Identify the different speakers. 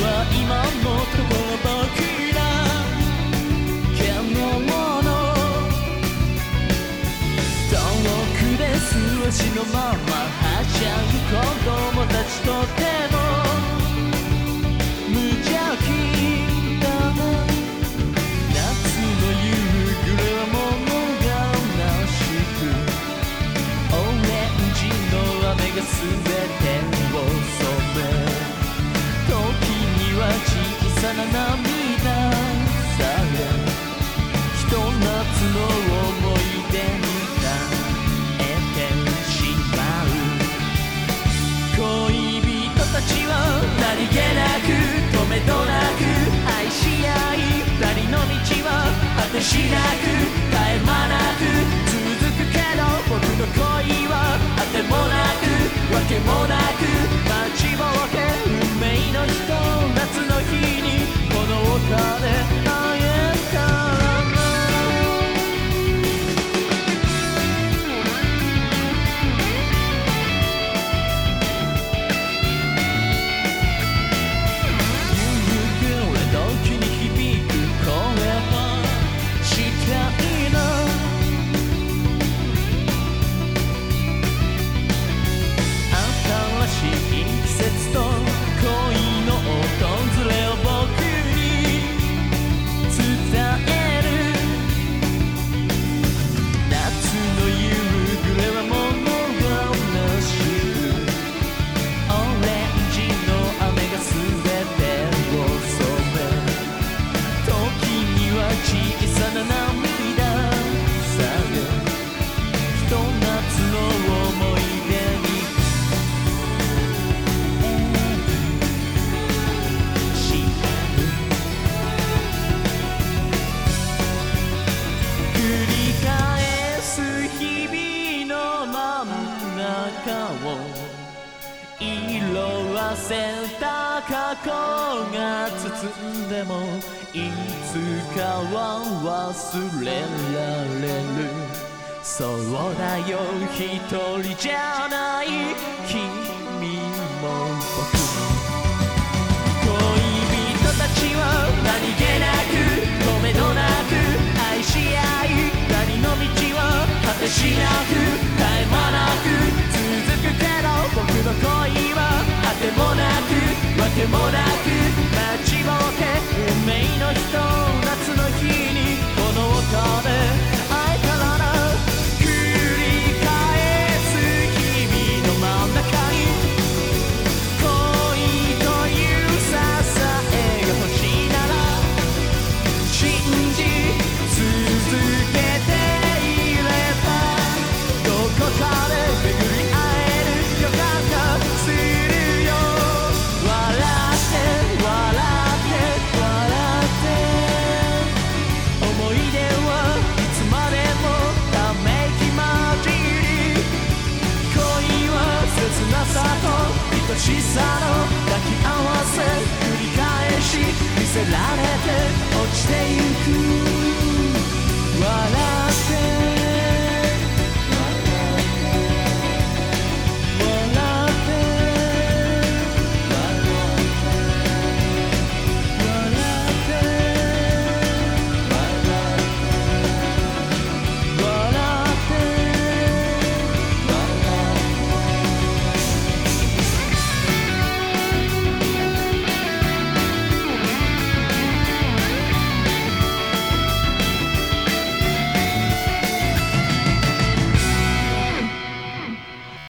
Speaker 1: は今もところ僕らのもの遠くで数字のままはしゃぐ子供たちと手な涙さひと夏の思い出に変えてしまう恋人たちを何気なく止めとなく愛し合い二人の道は果てしなく絶え間なく続くけど僕の恋はあてもなくわもなくを色あせた過去が包んでもいつかは忘れられる。そうだよ一人じゃない。君も僕。もてもなく待ちぼうて運命の人夏の日にこの音で相変わらず繰り返す日々の真ん中に恋という支えが欲しいなら信じ続けていればどこかでしさの抱き合わせ繰り返し見せられて落ちてゆく。